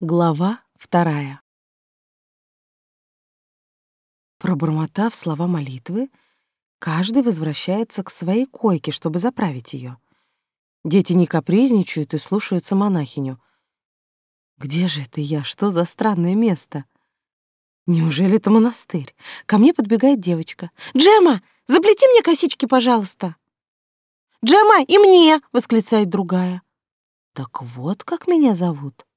Глава вторая. Пробормотав слова молитвы, каждый возвращается к своей койке, чтобы заправить ее. Дети не капризничают и слушаются монахиню. Где же это я? Что за странное место? Неужели это монастырь? Ко мне подбегает девочка. «Джема, заплети мне косички, пожалуйста!» «Джема, и мне!» — восклицает другая. «Так вот как меня зовут!»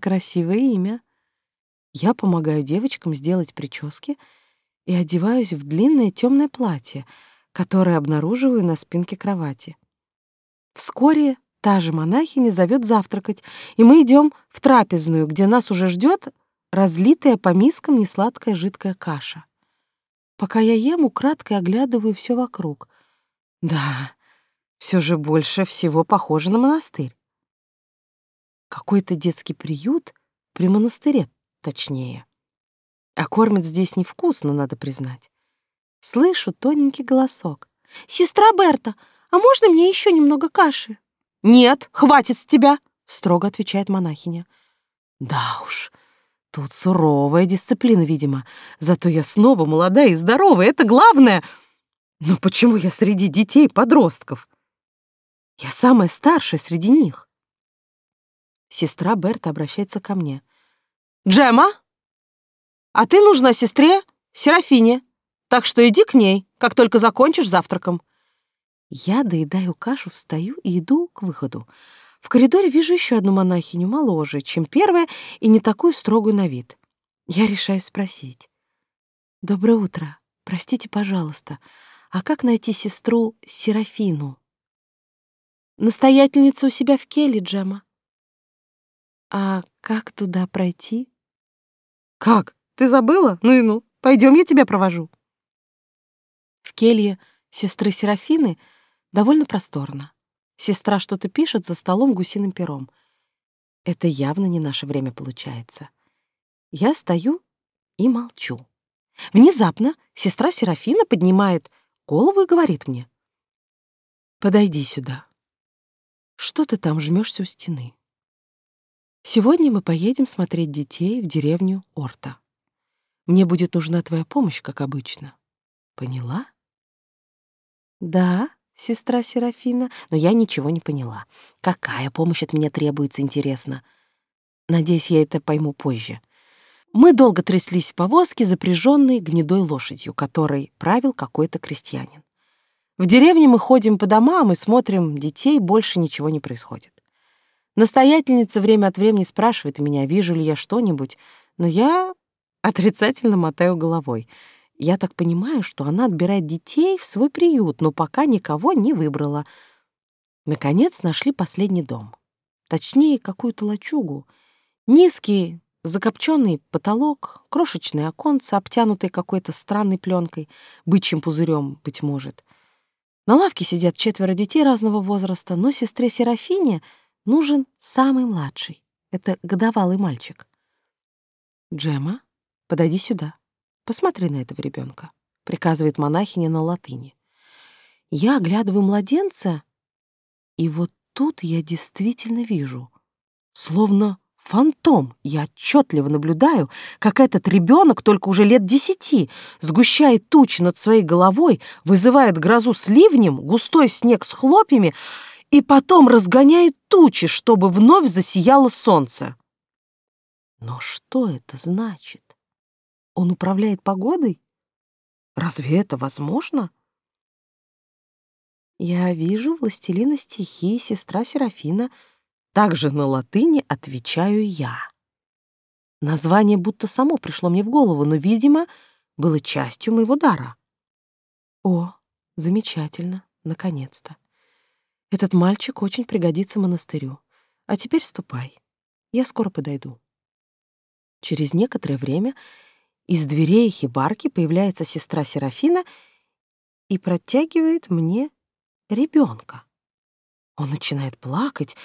Красивое имя. Я помогаю девочкам сделать прически и одеваюсь в длинное темное платье, которое обнаруживаю на спинке кровати. Вскоре та же монахиня зовет завтракать, и мы идем в трапезную, где нас уже ждет разлитая по мискам несладкая жидкая каша. Пока я ем, украдкой оглядываю все вокруг. Да, все же больше всего похоже на монастырь. Какой-то детский приют при монастыре, точнее. А кормят здесь невкусно, надо признать. Слышу тоненький голосок. «Сестра Берта, а можно мне еще немного каши?» «Нет, хватит с тебя!» — строго отвечает монахиня. «Да уж, тут суровая дисциплина, видимо. Зато я снова молодая и здоровая, это главное. Но почему я среди детей-подростков? Я самая старшая среди них. Сестра Берта обращается ко мне. «Джема, а ты нужна сестре Серафине, так что иди к ней, как только закончишь завтраком». Я доедаю кашу, встаю и иду к выходу. В коридоре вижу еще одну монахиню, моложе, чем первая, и не такую строгую на вид. Я решаю спросить. «Доброе утро. Простите, пожалуйста, а как найти сестру Серафину?» «Настоятельница у себя в келе, Джема», а как туда пройти? Как? Ты забыла? Ну и ну. Пойдем, я тебя провожу. В келье сестры Серафины довольно просторно. Сестра что-то пишет за столом гусиным пером. Это явно не наше время получается. Я стою и молчу. Внезапно сестра Серафина поднимает голову и говорит мне. «Подойди сюда. Что ты там жмешься у стены?» Сегодня мы поедем смотреть детей в деревню Орта. Мне будет нужна твоя помощь, как обычно. Поняла? Да, сестра Серафина, но я ничего не поняла. Какая помощь от меня требуется, интересно? Надеюсь, я это пойму позже. Мы долго тряслись в повозке, запряженной гнедой лошадью, которой правил какой-то крестьянин. В деревне мы ходим по домам и смотрим детей, больше ничего не происходит. Настоятельница время от времени спрашивает меня, вижу ли я что-нибудь, но я отрицательно мотаю головой. Я так понимаю, что она отбирает детей в свой приют, но пока никого не выбрала. Наконец нашли последний дом. Точнее, какую-то лачугу. Низкий, закопченный потолок, крошечные оконца, обтянутые какой-то странной пленкой, бычьим пузырем, быть может. На лавке сидят четверо детей разного возраста, но сестре Серафине — нужен самый младший. Это годовалый мальчик. Джема, подойди сюда. Посмотри на этого ребенка, приказывает монахиня на латыни. Я оглядываю младенца, и вот тут я действительно вижу, словно фантом, я отчетливо наблюдаю, как этот ребенок только уже лет десяти сгущает тучи над своей головой, вызывает грозу с ливнем, густой снег с хлопьями, и потом разгоняет тучи, чтобы вновь засияло солнце. Но что это значит? Он управляет погодой? Разве это возможно? Я вижу властелина стихии, сестра Серафина. Также на латыни отвечаю я. Название будто само пришло мне в голову, но, видимо, было частью моего дара. О, замечательно, наконец-то. Этот мальчик очень пригодится монастырю. А теперь ступай. Я скоро подойду. Через некоторое время из дверей хибарки появляется сестра Серафина и протягивает мне ребенка. Он начинает плакать,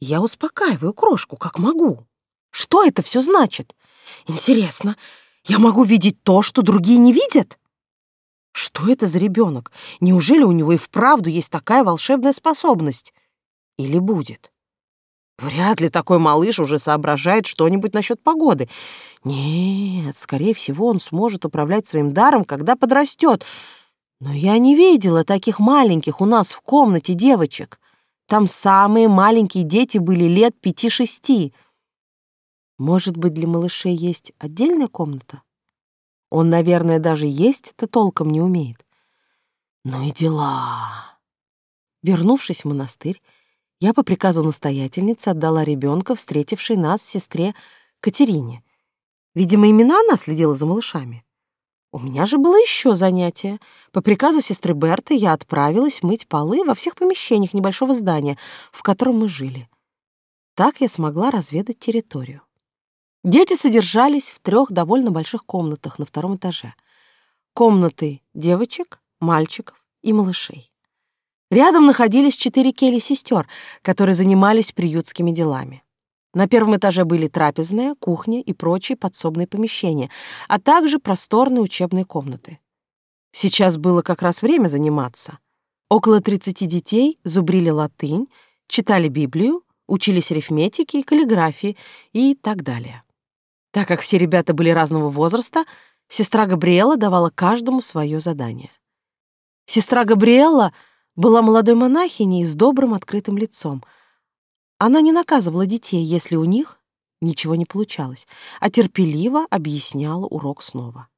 я успокаиваю крошку, как могу. Что это все значит? Интересно, я могу видеть то, что другие не видят? Что это за ребенок? Неужели у него и вправду есть такая волшебная способность? Или будет? Вряд ли такой малыш уже соображает что-нибудь насчет погоды. Нет, скорее всего, он сможет управлять своим даром, когда подрастет. Но я не видела таких маленьких у нас в комнате девочек. Там самые маленькие дети были лет пяти-шести. Может быть, для малышей есть отдельная комната? Он, наверное, даже есть-то толком не умеет. Ну и дела. Вернувшись в монастырь, я по приказу настоятельницы отдала ребенка, встретившей нас сестре Катерине. Видимо, именно она следила за малышами. У меня же было еще занятие. По приказу сестры Берты я отправилась мыть полы во всех помещениях небольшого здания, в котором мы жили. Так я смогла разведать территорию. Дети содержались в трех довольно больших комнатах на втором этаже. Комнаты девочек, мальчиков и малышей. Рядом находились четыре кели сестер, которые занимались приютскими делами. На первом этаже были трапезная, кухня и прочие подсобные помещения, а также просторные учебные комнаты. Сейчас было как раз время заниматься. Около 30 детей зубрили латынь, читали Библию, учились арифметике, каллиграфии и так далее. Так как все ребята были разного возраста, сестра Габриэла давала каждому свое задание. Сестра Габриэла — была молодой монахиней с добрым открытым лицом. Она не наказывала детей, если у них ничего не получалось, а терпеливо объясняла урок снова.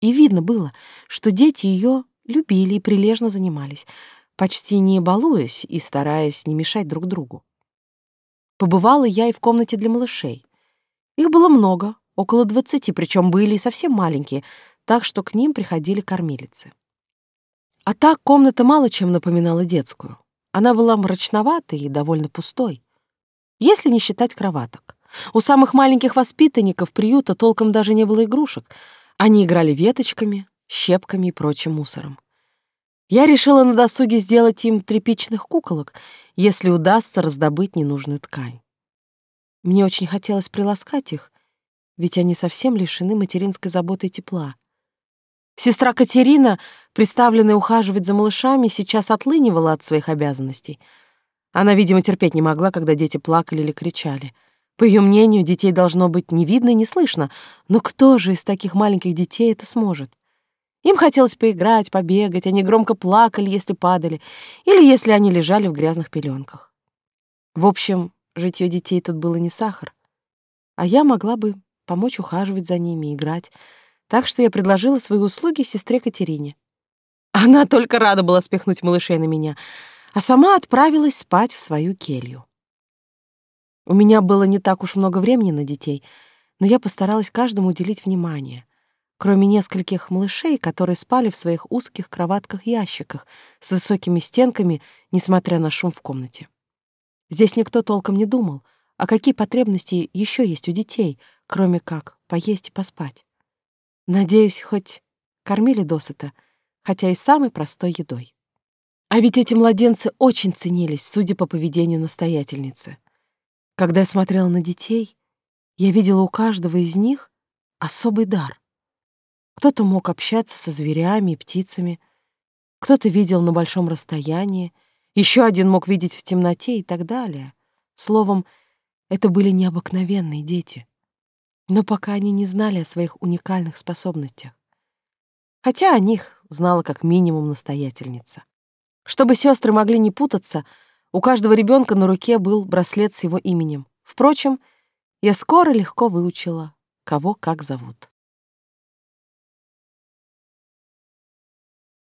И видно было, что дети ее любили и прилежно занимались, почти не балуясь и стараясь не мешать друг другу. Побывала я и в комнате для малышей. Их было много, около двадцати, причем были и совсем маленькие, так что к ним приходили кормилицы. А так комната мало чем напоминала детскую. Она была мрачноватой и довольно пустой, если не считать кроваток. У самых маленьких воспитанников приюта толком даже не было игрушек. Они играли веточками, щепками и прочим мусором. Я решила на досуге сделать им тряпичных куколок, если удастся раздобыть ненужную ткань. Мне очень хотелось приласкать их, ведь они совсем лишены материнской заботы и тепла. Сестра Катерина, представленная ухаживать за малышами, сейчас отлынивала от своих обязанностей. Она, видимо, терпеть не могла, когда дети плакали или кричали. По ее мнению, детей должно быть не видно и не слышно, но кто же из таких маленьких детей это сможет? Им хотелось поиграть, побегать, они громко плакали, если падали, или если они лежали в грязных пеленках. В общем, житье детей тут было не сахар, а я могла бы помочь ухаживать за ними, играть, так что я предложила свои услуги сестре Катерине. Она только рада была спихнуть малышей на меня, а сама отправилась спать в свою келью. У меня было не так уж много времени на детей, но я постаралась каждому уделить внимание, кроме нескольких малышей, которые спали в своих узких кроватках-ящиках с высокими стенками, несмотря на шум в комнате. Здесь никто толком не думал, а какие потребности еще есть у детей, кроме как поесть и поспать. Надеюсь, хоть кормили досыта, хотя и самой простой едой. А ведь эти младенцы очень ценились, судя по поведению настоятельницы. Когда я смотрела на детей, я видела у каждого из них особый дар. Кто-то мог общаться со зверями и птицами, кто-то видел на большом расстоянии, еще один мог видеть в темноте и так далее. Словом, это были необыкновенные дети но пока они не знали о своих уникальных способностях. Хотя о них знала как минимум настоятельница. Чтобы сестры могли не путаться, у каждого ребенка на руке был браслет с его именем. Впрочем, я скоро легко выучила, кого как зовут.